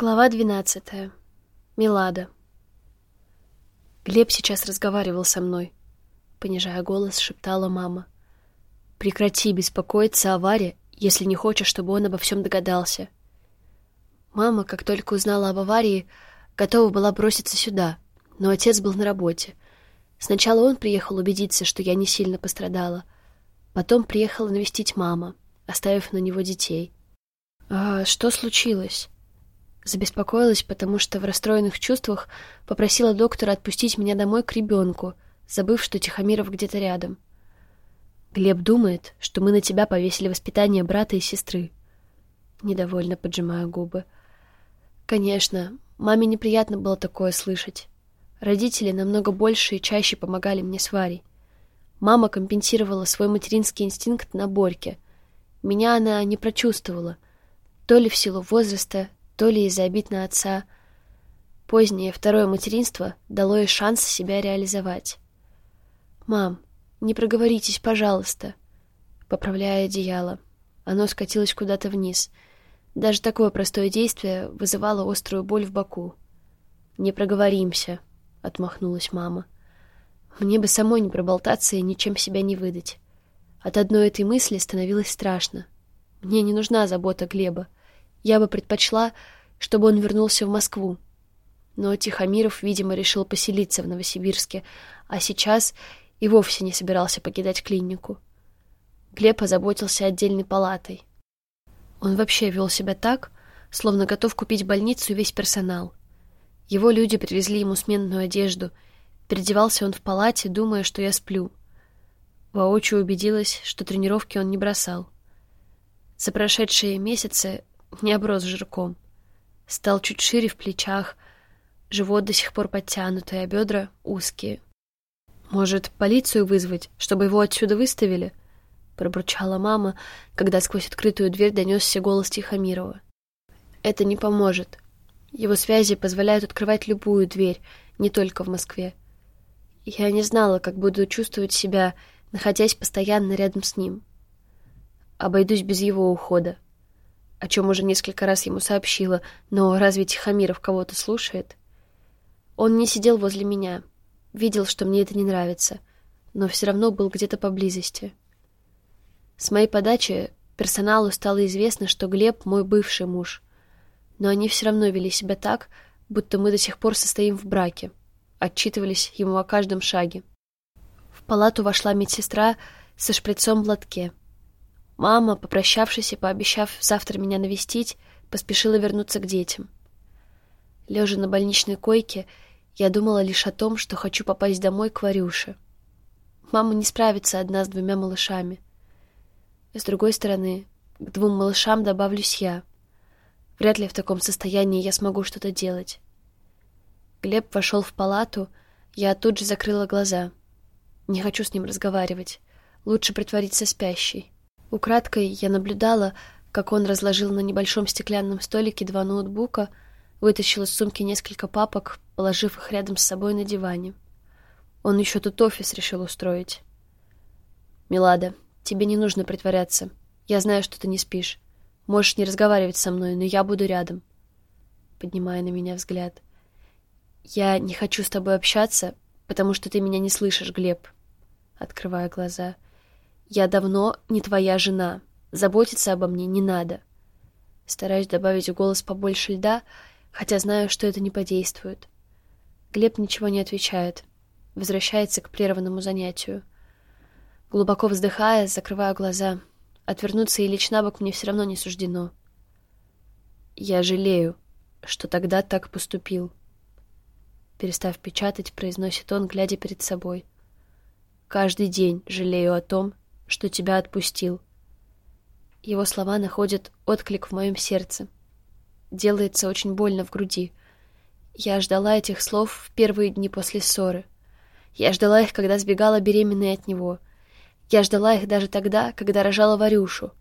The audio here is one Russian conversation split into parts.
Глава двенадцатая. Милада. Глеб сейчас разговаривал со мной. Понижая голос, шептала мама. «Прекрати беспокоиться о Варе, если не хочешь, чтобы он обо всем догадался». Мама, как только узнала об аварии, готова была броситься сюда, но отец был на работе. Сначала он приехал убедиться, что я не сильно пострадала. Потом приехала навестить мама, оставив на него детей. «А что случилось?» Забеспокоилась, потому что в расстроенных чувствах попросила доктора отпустить меня домой к ребенку, забыв, что Тихомиров где-то рядом. Глеб думает, что мы на тебя повесили воспитание брата и сестры. Недовольно поджимаю губы. Конечно, маме неприятно было такое слышать. Родители намного больше и чаще помогали мне с Варей. Мама компенсировала свой материнский инстинкт на Борьке. Меня она не прочувствовала, то ли в силу возраста, то ли из-за обид на отца. Позднее второе материнство дало ей шанс себя реализовать. «Мам, не проговоритесь, пожалуйста», поправляя одеяло. Оно скатилось куда-то вниз. Даже такое простое действие вызывало острую боль в боку. «Не проговоримся», — отмахнулась мама. «Мне бы самой не проболтаться и ничем себя не выдать. От одной этой мысли становилось страшно. Мне не нужна забота Глеба. Я бы предпочла, чтобы он вернулся в Москву. Но Тихомиров, видимо, решил поселиться в Новосибирске, а сейчас и вовсе не собирался покидать клинику. Глеб озаботился отдельной палатой. Он вообще вел себя так, словно готов купить больницу и весь персонал. Его люди привезли ему сменную одежду. Переодевался он в палате, думая, что я сплю. Воочию убедилась, что тренировки он не бросал. За прошедшие месяцы не оброс жирком. Стал чуть шире в плечах, живот до сих пор подтянутый, а бедра узкие. «Может, полицию вызвать, чтобы его отсюда выставили?» пробурчала мама, когда сквозь открытую дверь донесся голос Тихомирова. «Это не поможет. Его связи позволяют открывать любую дверь, не только в Москве. Я не знала, как буду чувствовать себя, находясь постоянно рядом с ним. Обойдусь без его ухода о чем уже несколько раз ему сообщила, но разве Тихомиров кого-то слушает? Он не сидел возле меня, видел, что мне это не нравится, но все равно был где-то поблизости. С моей подачи персоналу стало известно, что Глеб мой бывший муж, но они все равно вели себя так, будто мы до сих пор состоим в браке, отчитывались ему о каждом шаге. В палату вошла медсестра со шприцом в лотке — Мама, попрощавшись и пообещав завтра меня навестить, поспешила вернуться к детям. Лежа на больничной койке, я думала лишь о том, что хочу попасть домой к Варюше. Мама не справится одна с двумя малышами. С другой стороны, к двум малышам добавлюсь я. Вряд ли в таком состоянии я смогу что-то делать. Глеб вошел в палату, я тут же закрыла глаза. Не хочу с ним разговаривать. Лучше притвориться спящей. Украдкой я наблюдала, как он разложил на небольшом стеклянном столике два ноутбука, вытащил из сумки несколько папок, положив их рядом с собой на диване. Он еще тут офис решил устроить. «Милада, тебе не нужно притворяться. Я знаю, что ты не спишь. Можешь не разговаривать со мной, но я буду рядом». Поднимая на меня взгляд. «Я не хочу с тобой общаться, потому что ты меня не слышишь, Глеб». Открывая глаза. «Я давно не твоя жена. Заботиться обо мне не надо. Стараюсь добавить в голос побольше льда, хотя знаю, что это не подействует. Глеб ничего не отвечает. Возвращается к прерванному занятию. Глубоко вздыхая, закрываю глаза. Отвернуться и лечь на бок мне все равно не суждено. Я жалею, что тогда так поступил. Перестав печатать, произносит он, глядя перед собой. Каждый день жалею о том, что тебя отпустил. Его слова находят отклик в моем сердце. Делается очень больно в груди. Я ждала этих слов в первые дни после ссоры. Я ждала их, когда сбегала беременной от него. Я ждала их даже тогда, когда рожала Варюшу.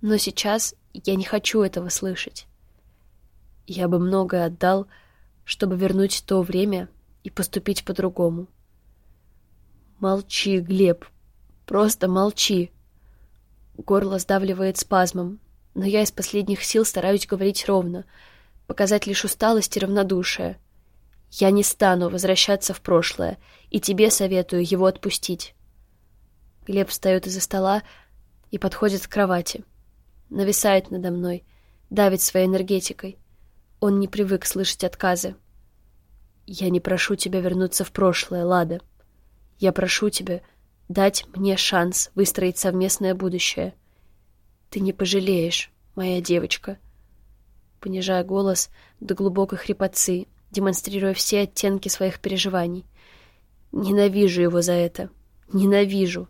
Но сейчас я не хочу этого слышать. Я бы многое отдал, чтобы вернуть то время и поступить по-другому. Молчи, Глеб, Просто молчи. Горло сдавливает спазмом, но я из последних сил стараюсь говорить ровно. показать лишь усталость и равнодушие. Я не стану возвращаться в прошлое, и тебе советую его отпустить. Глеб встает из-за стола и подходит к кровати. Нависает надо мной, давит своей энергетикой. Он не привык слышать отказы. Я не прошу тебя вернуться в прошлое, Лада. Я прошу тебя дать мне шанс выстроить совместное будущее. Ты не пожалеешь, моя девочка. Понижая голос до глубокой хрипотцы, демонстрируя все оттенки своих переживаний. Ненавижу его за это. Ненавижу.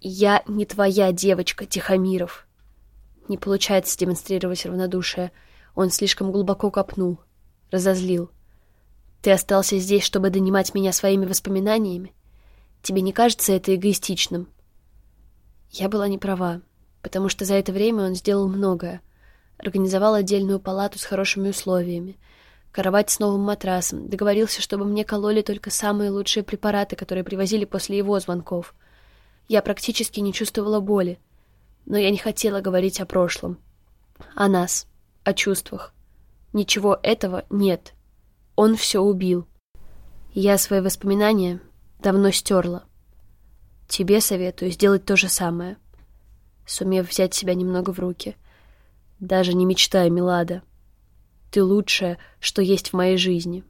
Я не твоя девочка, Тихомиров. Не получается демонстрировать равнодушие. Он слишком глубоко копнул. Разозлил. Ты остался здесь, чтобы донимать меня своими воспоминаниями? Тебе не кажется это эгоистичным? Я была не права, потому что за это время он сделал многое. Организовал отдельную палату с хорошими условиями, кровать с новым матрасом, договорился, чтобы мне кололи только самые лучшие препараты, которые привозили после его звонков. Я практически не чувствовала боли, но я не хотела говорить о прошлом. О нас, о чувствах. Ничего этого нет. Он все убил. Я свои воспоминания давно стерла. Тебе советую сделать то же самое. Сумев взять себя немного в руки. Даже не мечтай, Милада. Ты лучшее, что есть в моей жизни.